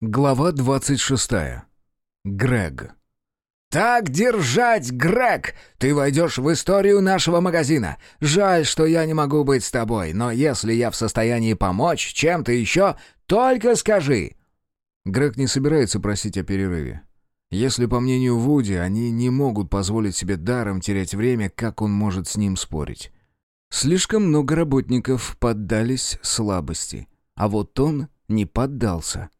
Глава 26. Грег. «Так держать, Грег! Ты войдешь в историю нашего магазина. Жаль, что я не могу быть с тобой, но если я в состоянии помочь чем-то еще, только скажи!» Грег не собирается просить о перерыве. Если, по мнению Вуди, они не могут позволить себе даром терять время, как он может с ним спорить? Слишком много работников поддались слабости, а вот он не поддался.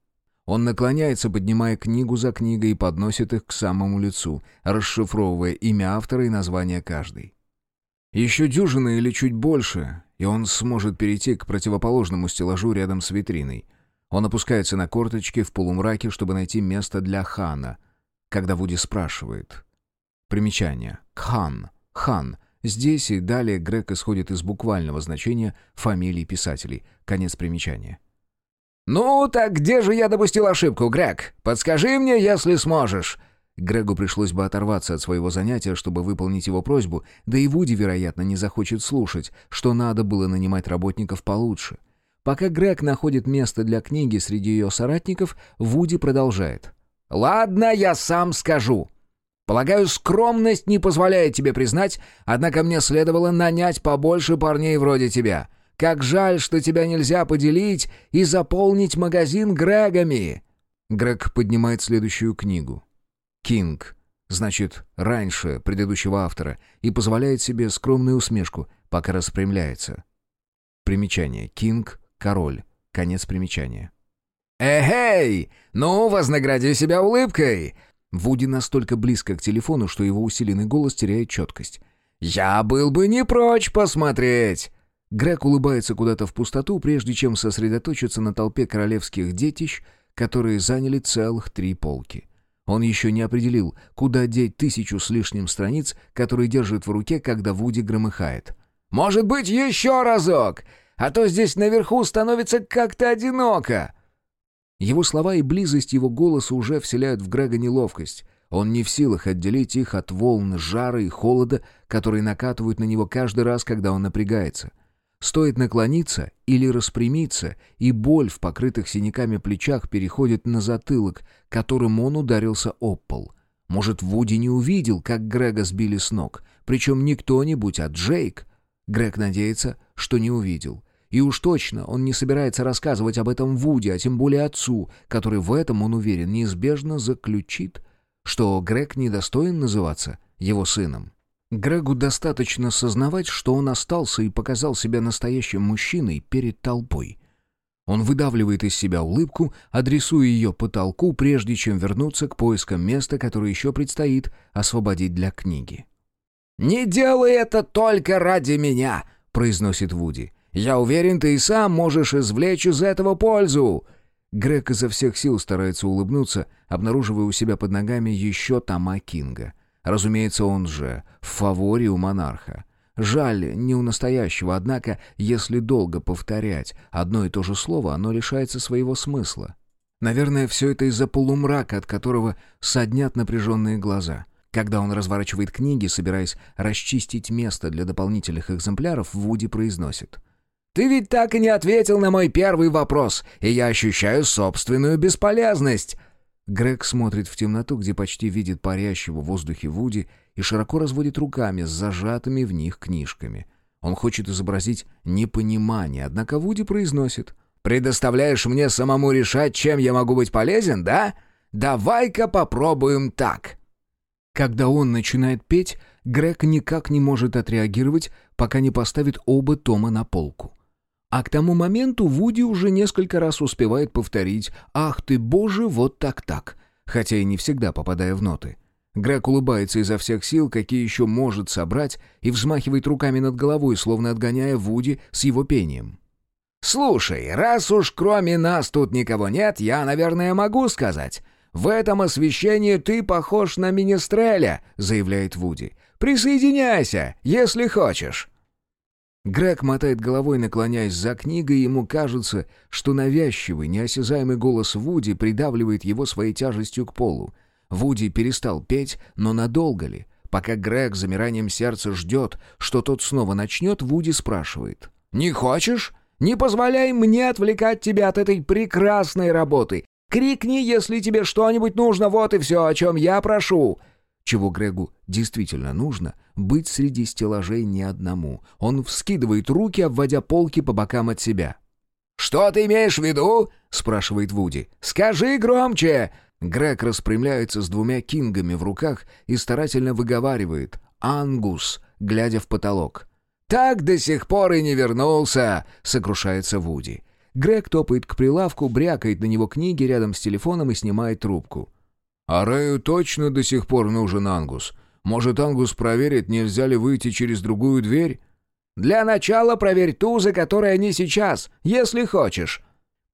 Он наклоняется, поднимая книгу за книгой и подносит их к самому лицу, расшифровывая имя автора и название каждой. Еще дюжина или чуть больше, и он сможет перейти к противоположному стеллажу рядом с витриной. Он опускается на корточки в полумраке, чтобы найти место для Хана, когда Вуди спрашивает. Примечание. Кхан. Хан. Здесь и далее Грег исходит из буквального значения фамилий писателей. Конец примечания. «Ну, так где же я допустил ошибку, Грег? Подскажи мне, если сможешь». Грегу пришлось бы оторваться от своего занятия, чтобы выполнить его просьбу, да и Вуди, вероятно, не захочет слушать, что надо было нанимать работников получше. Пока Грег находит место для книги среди ее соратников, Вуди продолжает. «Ладно, я сам скажу. Полагаю, скромность не позволяет тебе признать, однако мне следовало нанять побольше парней вроде тебя. Как жаль, что тебя нельзя поделить и заполнить магазин Грегами!» Грег поднимает следующую книгу. «Кинг», значит, раньше предыдущего автора, и позволяет себе скромную усмешку, пока распрямляется. Примечание. «Кинг», «Король». Конец примечания. «Эгей! Ну, вознагради себя улыбкой!» Вуди настолько близко к телефону, что его усиленный голос теряет четкость. «Я был бы не прочь посмотреть!» Грег улыбается куда-то в пустоту, прежде чем сосредоточиться на толпе королевских детищ, которые заняли целых три полки. Он еще не определил, куда деть тысячу с лишним страниц, которые держит в руке, когда Вуди громыхает. «Может быть, еще разок? А то здесь наверху становится как-то одиноко!» Его слова и близость его голоса уже вселяют в Грега неловкость. Он не в силах отделить их от волн жара и холода, которые накатывают на него каждый раз, когда он напрягается. Стоит наклониться или распрямиться, и боль в покрытых синяками плечах переходит на затылок, которым он ударился об пол. Может, Вуди не увидел, как Грега сбили с ног, причем не кто-нибудь, а Джейк. Грег надеется, что не увидел. И уж точно он не собирается рассказывать об этом Вуди, а тем более отцу, который в этом, он уверен, неизбежно заключит, что Грег недостоин называться его сыном. Грегу достаточно сознавать, что он остался и показал себя настоящим мужчиной перед толпой. Он выдавливает из себя улыбку, адресуя ее потолку, прежде чем вернуться к поискам места, которое еще предстоит освободить для книги. «Не делай это только ради меня!» — произносит Вуди. «Я уверен, ты и сам можешь извлечь из этого пользу!» Грег изо всех сил старается улыбнуться, обнаруживая у себя под ногами еще Тома Кинга. Разумеется, он же в фаворе у монарха. Жаль, не у настоящего, однако, если долго повторять одно и то же слово, оно лишается своего смысла. Наверное, все это из-за полумрака, от которого соднят напряженные глаза. Когда он разворачивает книги, собираясь расчистить место для дополнительных экземпляров, Вуди произносит. «Ты ведь так и не ответил на мой первый вопрос, и я ощущаю собственную бесполезность. Грег смотрит в темноту, где почти видит парящего в воздухе Вуди, и широко разводит руками с зажатыми в них книжками. Он хочет изобразить непонимание, однако Вуди произносит. «Предоставляешь мне самому решать, чем я могу быть полезен, да? Давай-ка попробуем так!» Когда он начинает петь, Грег никак не может отреагировать, пока не поставит оба тома на полку. А к тому моменту Вуди уже несколько раз успевает повторить «Ах ты, боже, вот так-так», хотя и не всегда попадая в ноты. Грег улыбается изо всех сил, какие еще может собрать, и взмахивает руками над головой, словно отгоняя Вуди с его пением. «Слушай, раз уж кроме нас тут никого нет, я, наверное, могу сказать. В этом освещении ты похож на Министреля», — заявляет Вуди. «Присоединяйся, если хочешь». Грег мотает головой, наклоняясь за книгой, и ему кажется, что навязчивый, неосязаемый голос Вуди придавливает его своей тяжестью к полу. Вуди перестал петь, но надолго ли? Пока Грег замиранием сердца ждет, что тот снова начнет, Вуди спрашивает. «Не хочешь? Не позволяй мне отвлекать тебя от этой прекрасной работы. Крикни, если тебе что-нибудь нужно, вот и все, о чем я прошу!» Чего Грегу действительно нужно — быть среди стеллажей не одному. Он вскидывает руки, обводя полки по бокам от себя. «Что ты имеешь в виду?» — спрашивает Вуди. «Скажи громче!» Грег распрямляется с двумя кингами в руках и старательно выговаривает «Ангус», глядя в потолок. «Так до сих пор и не вернулся!» — сокрушается Вуди. Грег топает к прилавку, брякает на него книги рядом с телефоном и снимает трубку. «А Рэю точно до сих пор нужен Ангус. Может, Ангус проверит, нельзя ли выйти через другую дверь?» «Для начала проверь ту, за которой они сейчас, если хочешь».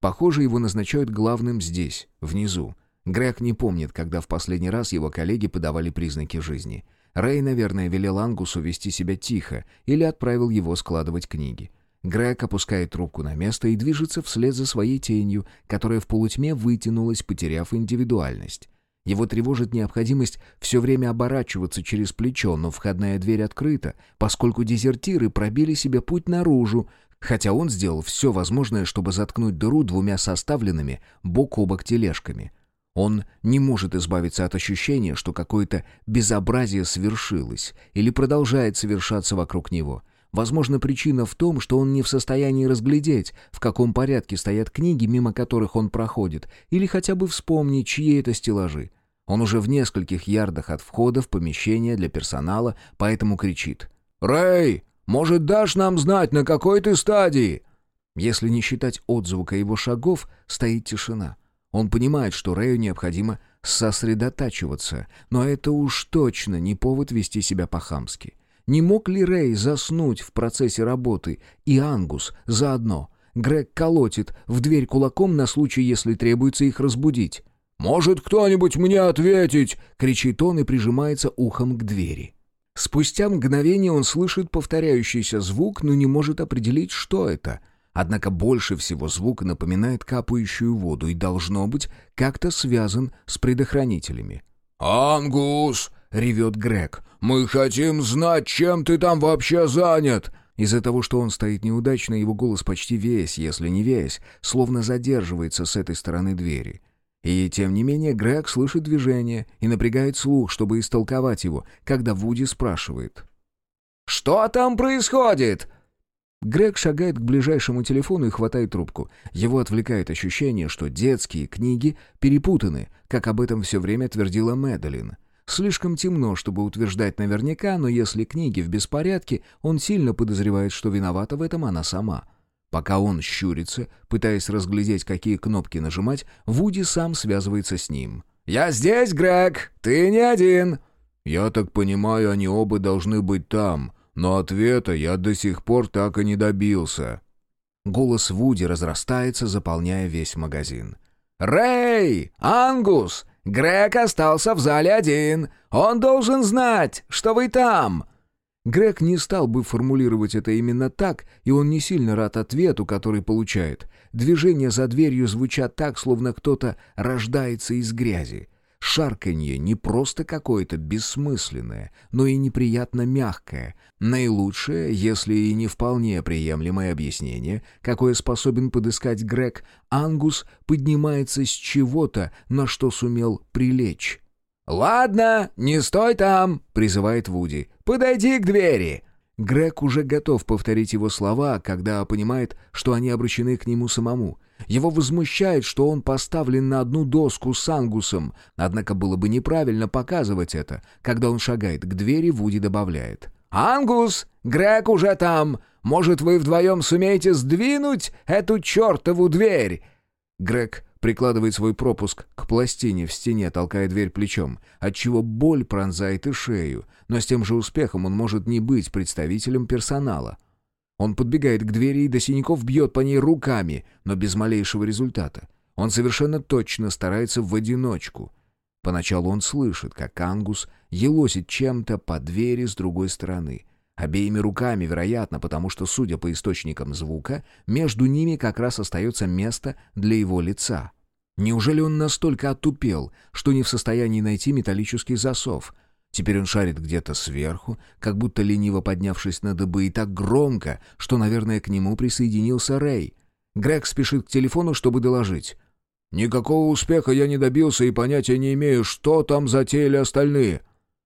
Похоже, его назначают главным здесь, внизу. Грег не помнит, когда в последний раз его коллеги подавали признаки жизни. Рэй, наверное, велел Ангусу вести себя тихо или отправил его складывать книги. Грег опускает трубку на место и движется вслед за своей тенью, которая в полутьме вытянулась, потеряв индивидуальность. Его тревожит необходимость все время оборачиваться через плечо, но входная дверь открыта, поскольку дезертиры пробили себе путь наружу, хотя он сделал все возможное, чтобы заткнуть дыру двумя составленными бок о бок тележками. Он не может избавиться от ощущения, что какое-то безобразие свершилось или продолжает совершаться вокруг него — Возможно, причина в том, что он не в состоянии разглядеть, в каком порядке стоят книги, мимо которых он проходит, или хотя бы вспомнить, чьи это стеллажи. Он уже в нескольких ярдах от входа в помещение для персонала, поэтому кричит. «Рэй, может, дашь нам знать, на какой ты стадии?» Если не считать отзвука его шагов, стоит тишина. Он понимает, что Рэю необходимо сосредотачиваться, но это уж точно не повод вести себя по-хамски. Не мог ли Рэй заснуть в процессе работы и Ангус заодно? Грег колотит в дверь кулаком на случай, если требуется их разбудить. «Может кто-нибудь мне ответить?» — кричит он и прижимается ухом к двери. Спустя мгновение он слышит повторяющийся звук, но не может определить, что это. Однако больше всего звук напоминает капающую воду и, должно быть, как-то связан с предохранителями. «Ангус!» — ревет Грег. «Мы хотим знать, чем ты там вообще занят!» Из-за того, что он стоит неудачно, его голос почти весь, если не весь, словно задерживается с этой стороны двери. И тем не менее Грег слышит движение и напрягает слух, чтобы истолковать его, когда Вуди спрашивает. «Что там происходит?» Грег шагает к ближайшему телефону и хватает трубку. Его отвлекает ощущение, что детские книги перепутаны, как об этом все время твердила Мэдалин. Слишком темно, чтобы утверждать наверняка, но если книги в беспорядке, он сильно подозревает, что виновата в этом она сама. Пока он щурится, пытаясь разглядеть, какие кнопки нажимать, Вуди сам связывается с ним. «Я здесь, Грег! Ты не один!» «Я так понимаю, они оба должны быть там, но ответа я до сих пор так и не добился». Голос Вуди разрастается, заполняя весь магазин. «Рэй! Ангус! Грег остался в зале один. Он должен знать, что вы там!» Грег не стал бы формулировать это именно так, и он не сильно рад ответу, который получает. Движения за дверью звучат так, словно кто-то рождается из грязи. Шарканье не просто какое-то бессмысленное, но и неприятно мягкое. Наилучшее, если и не вполне приемлемое объяснение, какое способен подыскать Грег, Ангус поднимается с чего-то, на что сумел прилечь. «Ладно, не стой там!» — призывает Вуди. «Подойди к двери!» Грег уже готов повторить его слова, когда понимает, что они обращены к нему самому. Его возмущает, что он поставлен на одну доску с Ангусом, однако было бы неправильно показывать это. Когда он шагает к двери, Вуди добавляет. «Ангус! Грег уже там! Может, вы вдвоем сумеете сдвинуть эту чертову дверь?» Грег прикладывает свой пропуск к пластине в стене, толкая дверь плечом, отчего боль пронзает и шею, но с тем же успехом он может не быть представителем персонала. Он подбегает к двери и до синяков бьет по ней руками, но без малейшего результата. Он совершенно точно старается в одиночку. Поначалу он слышит, как Ангус елосит чем-то по двери с другой стороны. Обеими руками, вероятно, потому что, судя по источникам звука, между ними как раз остается место для его лица. Неужели он настолько отупел, что не в состоянии найти металлический засов — Теперь он шарит где-то сверху, как будто лениво поднявшись на дыбы, и так громко, что, наверное, к нему присоединился Рэй. Грег спешит к телефону, чтобы доложить. Никакого успеха я не добился и понятия не имею, что там затеяли остальные».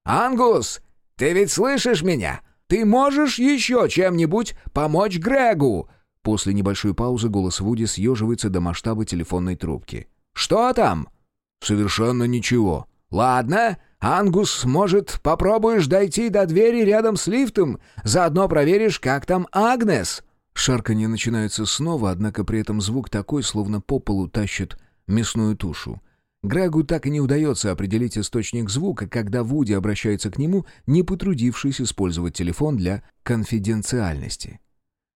«Ангус, ты ведь слышишь меня? Ты можешь еще чем-нибудь помочь Грегу?» После небольшой паузы голос Вуди съеживается до масштаба телефонной трубки. «Что там?» «Совершенно ничего». «Ладно, Ангус, может, попробуешь дойти до двери рядом с лифтом? Заодно проверишь, как там Агнес?» Шарканье начинается снова, однако при этом звук такой, словно по полу тащит мясную тушу. Грегу так и не удается определить источник звука, когда Вуди обращается к нему, не потрудившись использовать телефон для конфиденциальности.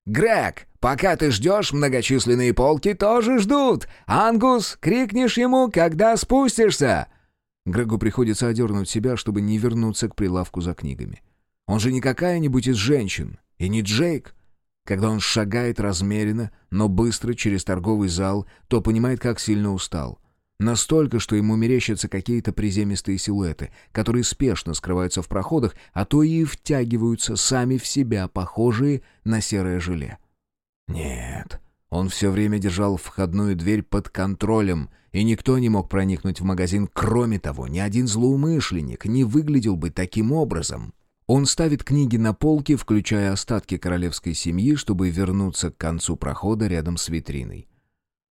«Грег, пока ты ждешь, многочисленные полки тоже ждут! Ангус, крикнешь ему, когда спустишься!» Грегу приходится одернуть себя, чтобы не вернуться к прилавку за книгами. Он же не какая-нибудь из женщин, и не Джейк. Когда он шагает размеренно, но быстро через торговый зал, то понимает, как сильно устал. Настолько, что ему мерещатся какие-то приземистые силуэты, которые спешно скрываются в проходах, а то и втягиваются сами в себя, похожие на серое желе. Нет, он все время держал входную дверь под контролем, и никто не мог проникнуть в магазин. Кроме того, ни один злоумышленник не выглядел бы таким образом. Он ставит книги на полки, включая остатки королевской семьи, чтобы вернуться к концу прохода рядом с витриной.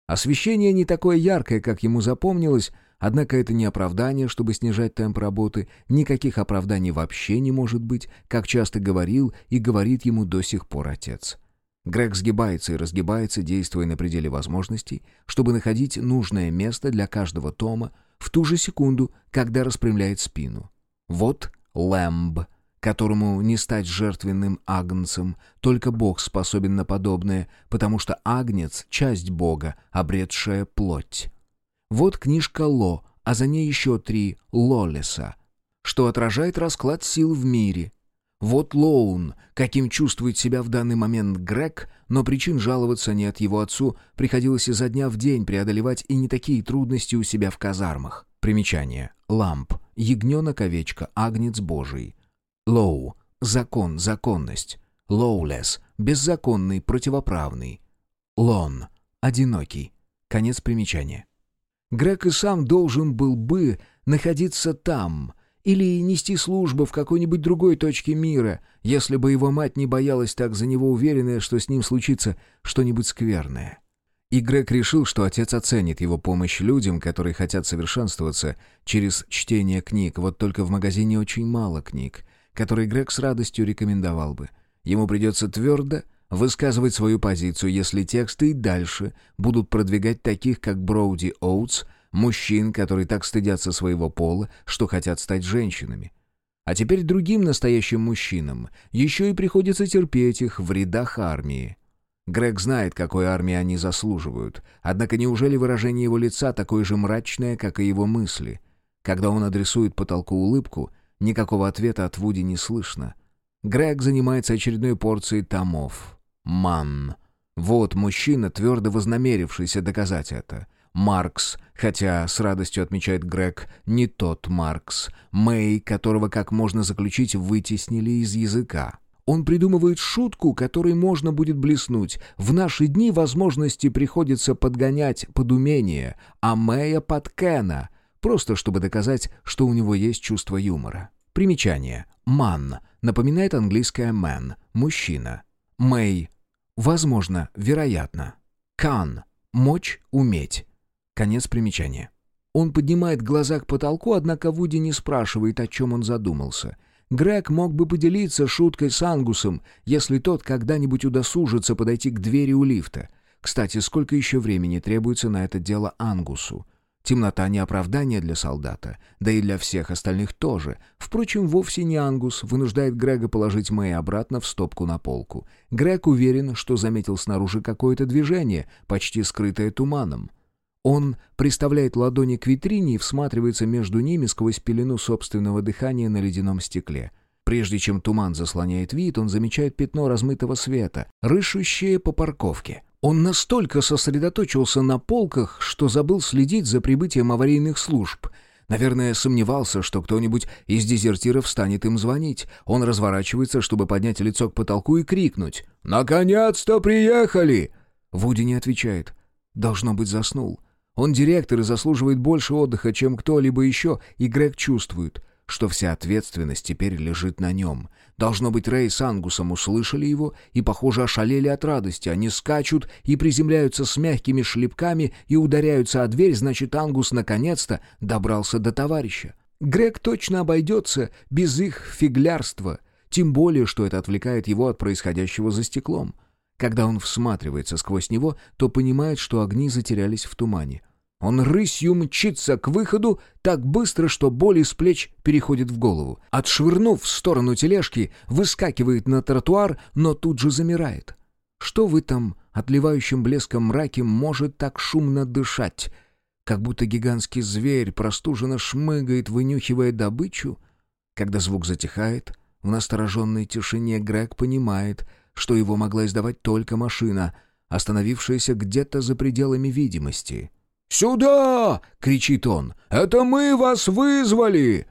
Освещение не такое яркое, как ему запомнилось, однако это не оправдание, чтобы снижать темп работы, никаких оправданий вообще не может быть, как часто говорил и говорит ему до сих пор отец. Грег сгибается и разгибается, действуя на пределе возможностей, чтобы находить нужное место для каждого тома в ту же секунду, когда распрямляет спину. Вот Лэмб — которому не стать жертвенным агнцем, только Бог способен на подобное, потому что агнец — часть Бога, обретшая плоть. Вот книжка Ло, а за ней еще три Лолеса, что отражает расклад сил в мире. Вот Лоун, каким чувствует себя в данный момент Грег, но причин жаловаться нет, его отцу приходилось изо дня в день преодолевать и не такие трудности у себя в казармах. Примечание. Ламп. Ягненок-овечка, агнец божий. Лоу — закон, законность. Лоулес — беззаконный, противоправный. Лон — одинокий. Конец примечания. Грег и сам должен был бы находиться там или нести службу в какой-нибудь другой точке мира, если бы его мать не боялась так за него уверенная, что с ним случится что-нибудь скверное. И Грег решил, что отец оценит его помощь людям, которые хотят совершенствоваться через чтение книг, вот только в магазине очень мало книг, который Грег с радостью рекомендовал бы. Ему придется твердо высказывать свою позицию, если тексты и дальше будут продвигать таких, как Броуди Оутс, мужчин, которые так стыдятся своего пола, что хотят стать женщинами. А теперь другим настоящим мужчинам еще и приходится терпеть их в рядах армии. Грег знает, какой армии они заслуживают, однако неужели выражение его лица такое же мрачное, как и его мысли? Когда он адресует потолку улыбку, Никакого ответа от Вуди не слышно. Грег занимается очередной порцией томов. Ман. Вот мужчина, твердо вознамерившийся доказать это. Маркс, хотя с радостью отмечает Грег, не тот Маркс. Мэй, которого, как можно заключить, вытеснили из языка. Он придумывает шутку, которой можно будет блеснуть. В наши дни возможности приходится подгонять под умение, а Мэя под Кена — Просто чтобы доказать, что у него есть чувство юмора. Примечание. «Man» напоминает английское «man» — «мужчина». «May» — «возможно», «вероятно». «Can» — «мочь», «уметь». Конец примечания. Он поднимает глаза к потолку, однако Вуди не спрашивает, о чем он задумался. Грег мог бы поделиться шуткой с Ангусом, если тот когда-нибудь удосужится подойти к двери у лифта. Кстати, сколько еще времени требуется на это дело Ангусу? Темнота не оправдание для солдата, да и для всех остальных тоже. Впрочем, вовсе не Ангус вынуждает Грега положить Мэй обратно в стопку на полку. Грег уверен, что заметил снаружи какое-то движение, почти скрытое туманом. Он приставляет ладони к витрине и всматривается между ними сквозь пелену собственного дыхания на ледяном стекле. Прежде чем туман заслоняет вид, он замечает пятно размытого света, рыщущее по парковке. Он настолько сосредоточился на полках, что забыл следить за прибытием аварийных служб. Наверное, сомневался, что кто-нибудь из дезертиров станет им звонить. Он разворачивается, чтобы поднять лицо к потолку и крикнуть «Наконец-то приехали!» Вуди не отвечает. Должно быть, заснул. Он директор и заслуживает больше отдыха, чем кто-либо еще, и Грег чувствует, что вся ответственность теперь лежит на нем. Должно быть, Рэй с Ангусом услышали его и, похоже, ошалели от радости. Они скачут и приземляются с мягкими шлепками и ударяются о дверь, значит, Ангус наконец-то добрался до товарища. Грег точно обойдется без их фиглярства, тем более, что это отвлекает его от происходящего за стеклом. Когда он всматривается сквозь него, то понимает, что огни затерялись в тумане. Он рысью мчится к выходу так быстро, что боль из плеч переходит в голову. Отшвырнув в сторону тележки, выскакивает на тротуар, но тут же замирает. Что в этом отливающем блеском мраке может так шумно дышать? Как будто гигантский зверь простуженно шмыгает, вынюхивая добычу. Когда звук затихает, в настороженной тишине Грег понимает, что его могла издавать только машина, остановившаяся где-то за пределами видимости — «Сюда!» — кричит он. «Это мы вас вызвали!»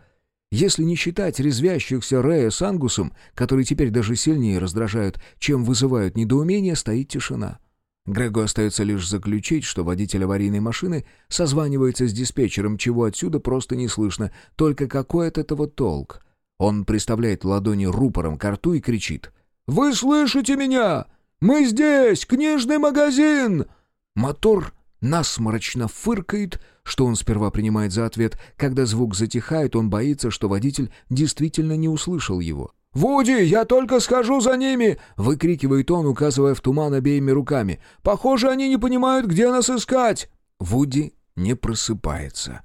Если не считать резвящихся Рэя с Ангусом, которые теперь даже сильнее раздражают, чем вызывают недоумение, стоит тишина. Грегу остается лишь заключить, что водитель аварийной машины созванивается с диспетчером, чего отсюда просто не слышно, только какой от этого толк. Он приставляет ладони рупором к рту и кричит. «Вы слышите меня? Мы здесь! Книжный магазин!» Мотор насморочно фыркает, что он сперва принимает за ответ. Когда звук затихает, он боится, что водитель действительно не услышал его. «Вуди, я только схожу за ними!» — выкрикивает он, указывая в туман обеими руками. «Похоже, они не понимают, где нас искать!» Вуди не просыпается.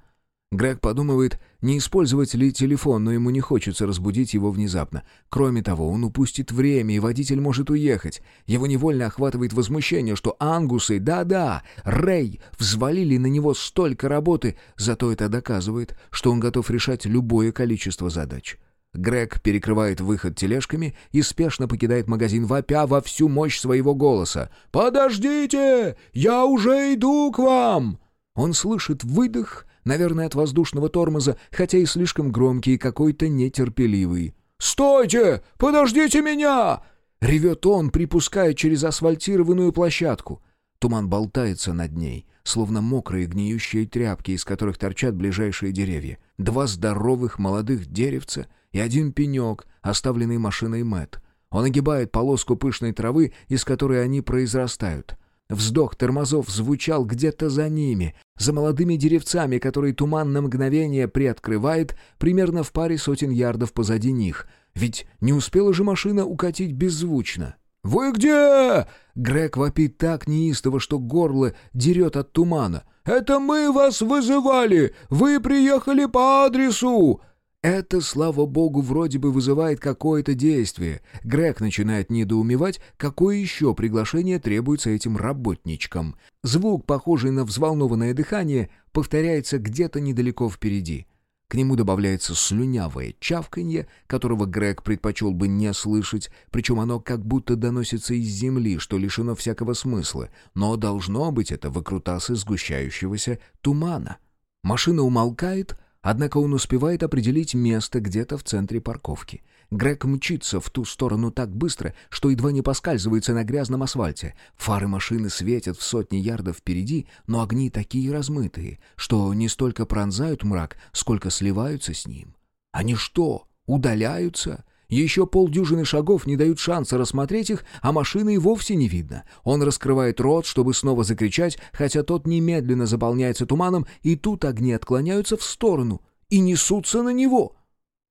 Грег подумывает, не использовать ли телефон, но ему не хочется разбудить его внезапно. Кроме того, он упустит время, и водитель может уехать. Его невольно охватывает возмущение, что ангусы, да-да, Рэй, взвалили на него столько работы, зато это доказывает, что он готов решать любое количество задач. Грег перекрывает выход тележками и спешно покидает магазин, вопя во всю мощь своего голоса. «Подождите! Я уже иду к вам!» Он слышит выдох наверное, от воздушного тормоза, хотя и слишком громкий и какой-то нетерпеливый. «Стойте! Подождите меня!» — ревет он, припуская через асфальтированную площадку. Туман болтается над ней, словно мокрые гниющие тряпки, из которых торчат ближайшие деревья. Два здоровых молодых деревца и один пенек, оставленный машиной Мэт. Он огибает полоску пышной травы, из которой они произрастают. Вздох тормозов звучал где-то за ними, за молодыми деревцами, которые туман на мгновение приоткрывает примерно в паре сотен ярдов позади них. Ведь не успела же машина укатить беззвучно. «Вы где?» Грег вопит так неистово, что горло дерет от тумана. «Это мы вас вызывали! Вы приехали по адресу!» Это, слава богу, вроде бы вызывает какое-то действие. Грег начинает недоумевать, какое еще приглашение требуется этим работничкам. Звук, похожий на взволнованное дыхание, повторяется где-то недалеко впереди. К нему добавляется слюнявое чавканье, которого Грег предпочел бы не слышать, причем оно как будто доносится из земли, что лишено всякого смысла, но должно быть это выкрутасы сгущающегося тумана. Машина умолкает, Однако он успевает определить место где-то в центре парковки. Грег мчится в ту сторону так быстро, что едва не поскальзывается на грязном асфальте. Фары машины светят в сотни ярдов впереди, но огни такие размытые, что не столько пронзают мрак, сколько сливаются с ним. Они что, удаляются? Еще полдюжины шагов не дают шанса рассмотреть их, а машины и вовсе не видно. Он раскрывает рот, чтобы снова закричать, хотя тот немедленно заполняется туманом, и тут огни отклоняются в сторону и несутся на него.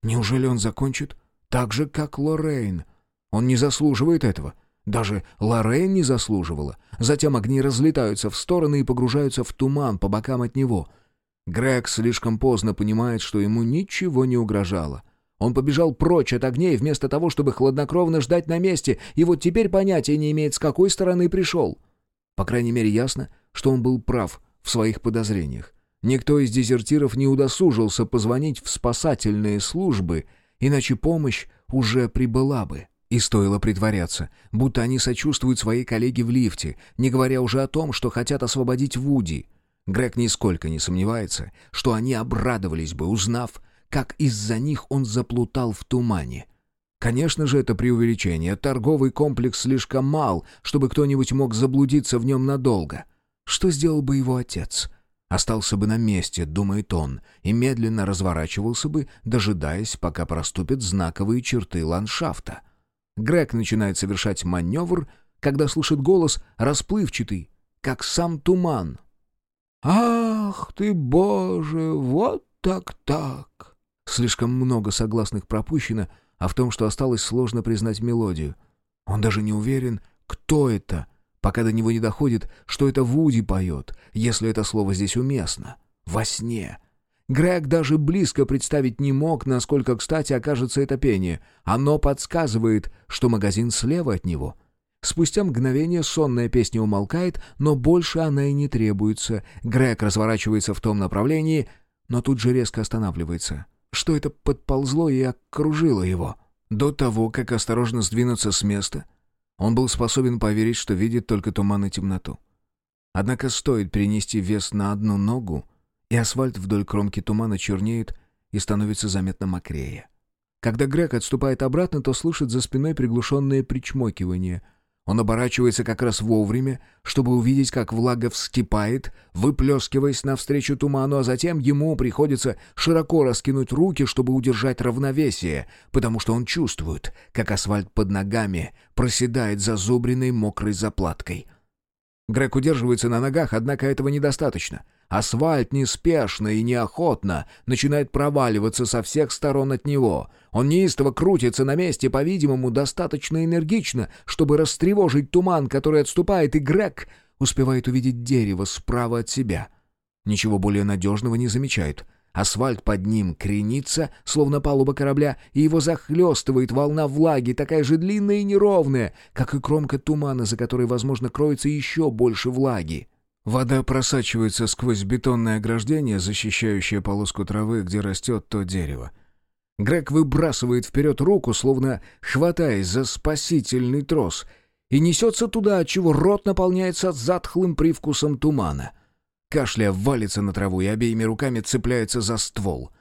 Неужели он закончит так же, как Лоррейн? Он не заслуживает этого. Даже Лоррейн не заслуживала. Затем огни разлетаются в стороны и погружаются в туман по бокам от него. Грег слишком поздно понимает, что ему ничего не угрожало. Он побежал прочь от огней вместо того, чтобы хладнокровно ждать на месте, и вот теперь понятия не имеет, с какой стороны пришел. По крайней мере, ясно, что он был прав в своих подозрениях. Никто из дезертиров не удосужился позвонить в спасательные службы, иначе помощь уже прибыла бы. И стоило притворяться, будто они сочувствуют своей коллеге в лифте, не говоря уже о том, что хотят освободить Вуди. Грег нисколько не сомневается, что они обрадовались бы, узнав, как из-за них он заплутал в тумане. Конечно же, это преувеличение. Торговый комплекс слишком мал, чтобы кто-нибудь мог заблудиться в нем надолго. Что сделал бы его отец? остался бы на месте, думает он, и медленно разворачивался бы, дожидаясь, пока проступят знаковые черты ландшафта. Грег начинает совершать маневр, когда слышит голос расплывчатый, как сам туман. «Ах ты, Боже, вот так-так!» Слишком много согласных пропущено, а в том, что осталось, сложно признать мелодию. Он даже не уверен, кто это, пока до него не доходит, что это Вуди поет, если это слово здесь уместно. Во сне. Грег даже близко представить не мог, насколько кстати окажется это пение. Оно подсказывает, что магазин слева от него. Спустя мгновение сонная песня умолкает, но больше она и не требуется. Грег разворачивается в том направлении, но тут же резко останавливается. Что это подползло и окружило его? До того, как осторожно сдвинуться с места, он был способен поверить, что видит только туман и темноту. Однако стоит перенести вес на одну ногу, и асфальт вдоль кромки тумана чернеет и становится заметно мокрее. Когда Грег отступает обратно, то слышит за спиной приглушенное причмокивание. Он оборачивается как раз вовремя, чтобы увидеть, как влага вскипает, выплескиваясь навстречу туману, а затем ему приходится широко раскинуть руки, чтобы удержать равновесие, потому что он чувствует, как асфальт под ногами проседает зазубренной мокрой заплаткой. Грег удерживается на ногах, однако этого недостаточно. Асфальт неспешно и неохотно начинает проваливаться со всех сторон от него. Он неистово крутится на месте, по-видимому, достаточно энергично, чтобы растревожить туман, который отступает, и Грег успевает увидеть дерево справа от себя. Ничего более надежного не замечает. Асфальт под ним кренится, словно палуба корабля, и его захлестывает волна влаги, такая же длинная и неровная, как и кромка тумана, за которой, возможно, кроется еще больше влаги. Вода просачивается сквозь бетонное ограждение, защищающее полоску травы, где растет то дерево. Грег выбрасывает вперед руку, словно хватаясь за спасительный трос, и несется туда, отчего рот наполняется затхлым привкусом тумана. Кашля валится на траву и обеими руками цепляется за ствол.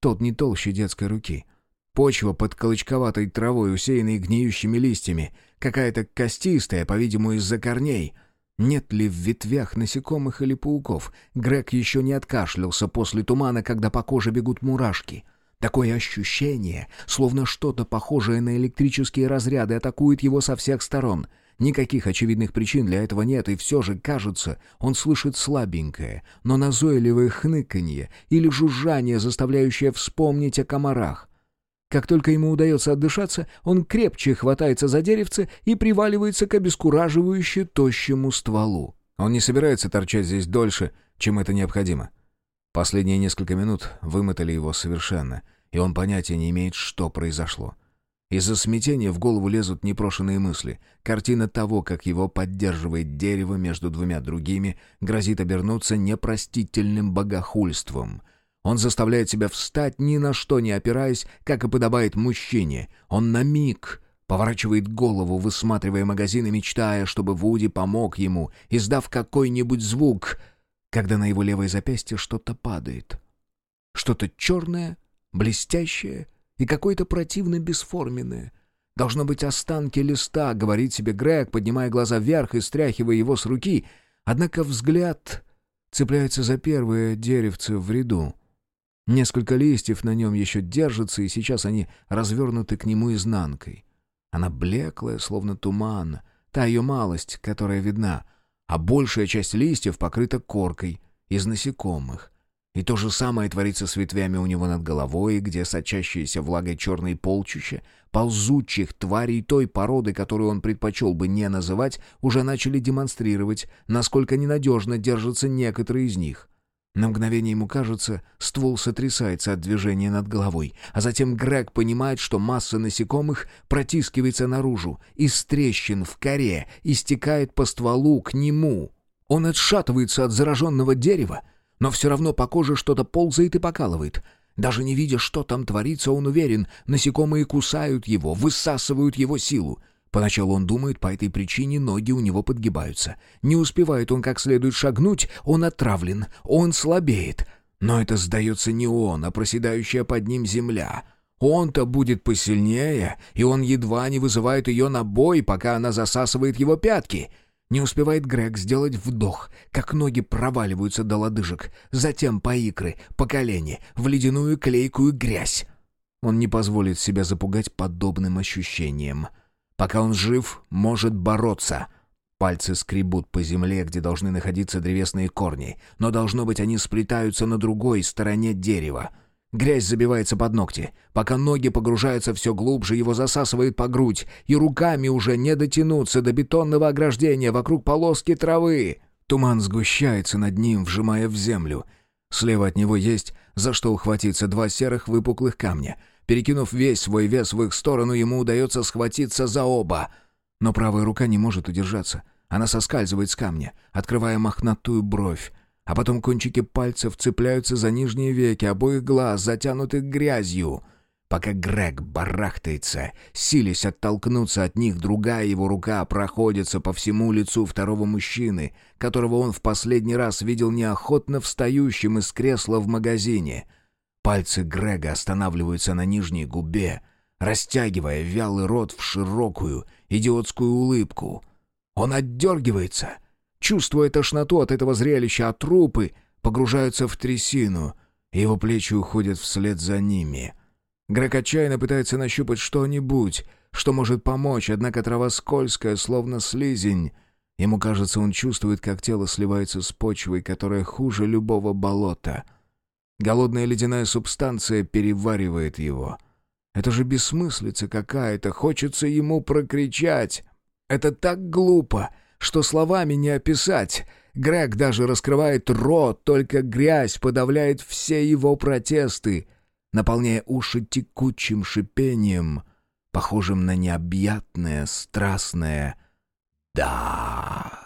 Тот не толще детской руки. Почва под колычковатой травой, усеянной гниющими листьями, какая-то костистая, по-видимому, из-за корней — нет ли в ветвях насекомых или пауков? Грег еще не откашлялся после тумана, когда по коже бегут мурашки. Такое ощущение, словно что-то похожее на электрические разряды атакует его со всех сторон. Никаких очевидных причин для этого нет, и все же, кажется, он слышит слабенькое, но назойливое хныканье или жужжание, заставляющее вспомнить о комарах. Как только ему удается отдышаться, он крепче хватается за деревце и приваливается к обескураживающе тощему стволу. Он не собирается торчать здесь дольше, чем это необходимо. Последние несколько минут вымотали его совершенно, и он понятия не имеет, что произошло. Из-за смятения в голову лезут непрошенные мысли. Картина того, как его поддерживает дерево между двумя другими, грозит обернуться непростительным богохульством — он заставляет себя встать, ни на что не опираясь, как и подобает мужчине. Он на миг поворачивает голову, высматривая магазин мечтая, чтобы Вуди помог ему, издав какой-нибудь звук, когда на его левое запястье что-то падает. Что-то черное, блестящее и какое-то противно бесформенное. Должно быть останки листа, говорит себе Грег, поднимая глаза вверх и стряхивая его с руки. Однако взгляд цепляется за первое деревце в ряду — Несколько листьев на нем еще держатся, и сейчас они развернуты к нему изнанкой. Она блеклая, словно туман, та ее малость, которая видна, а большая часть листьев покрыта коркой из насекомых. И то же самое творится с ветвями у него над головой, где сочащиеся влагой черные полчища, ползучих тварей той породы, которую он предпочел бы не называть, уже начали демонстрировать, насколько ненадежно держатся некоторые из них — на мгновение ему кажется, ствол сотрясается от движения над головой, а затем Грег понимает, что масса насекомых протискивается наружу, из трещин в коре и стекает по стволу к нему. Он отшатывается от зараженного дерева, но все равно по коже что-то ползает и покалывает. Даже не видя, что там творится, он уверен, насекомые кусают его, высасывают его силу. Поначалу он думает, по этой причине ноги у него подгибаются. Не успевает он как следует шагнуть, он отравлен, он слабеет. Но это, сдается, не он, а проседающая под ним земля. Он-то будет посильнее, и он едва не вызывает ее на бой, пока она засасывает его пятки. Не успевает Грег сделать вдох, как ноги проваливаются до лодыжек, затем по икры, по колени, в ледяную клейкую грязь. Он не позволит себя запугать подобным ощущением. Пока он жив, может бороться. Пальцы скребут по земле, где должны находиться древесные корни, но, должно быть, они сплетаются на другой стороне дерева. Грязь забивается под ногти. Пока ноги погружаются все глубже, его засасывает по грудь, и руками уже не дотянуться до бетонного ограждения вокруг полоски травы. Туман сгущается над ним, вжимая в землю. Слева от него есть за что ухватиться два серых выпуклых камня. Перекинув весь свой вес в их сторону, ему удается схватиться за оба — но правая рука не может удержаться. Она соскальзывает с камня, открывая мохнатую бровь. А потом кончики пальцев цепляются за нижние веки обоих глаз, затянутых грязью. Пока Грег барахтается, силясь оттолкнуться от них, другая его рука проходится по всему лицу второго мужчины, которого он в последний раз видел неохотно встающим из кресла в магазине. Пальцы Грега останавливаются на нижней губе, растягивая вялый рот в широкую, идиотскую улыбку. Он отдергивается, чувствуя тошноту от этого зрелища, а трупы погружаются в трясину, и его плечи уходят вслед за ними. Грег отчаянно пытается нащупать что-нибудь, что может помочь, однако трава скользкая, словно слизень. Ему кажется, он чувствует, как тело сливается с почвой, которая хуже любого болота. Голодная ледяная субстанция переваривает его — это же бессмыслица какая-то, хочется ему прокричать. Это так глупо, что словами не описать. Грег даже раскрывает рот, только грязь подавляет все его протесты, наполняя уши текучим шипением, похожим на необъятное, страстное «да».